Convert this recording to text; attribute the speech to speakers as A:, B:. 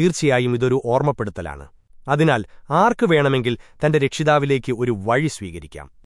A: തീർച്ചയായും ഇതൊരു ഓർമ്മപ്പെടുത്തലാണ്. അതിനാൽ ആർക്കു വേണമെങ്കിൽ തന്റെ രക്ഷിതാവിലേക്ക് ഒരു വഴി സ്വീകരിക്കാം.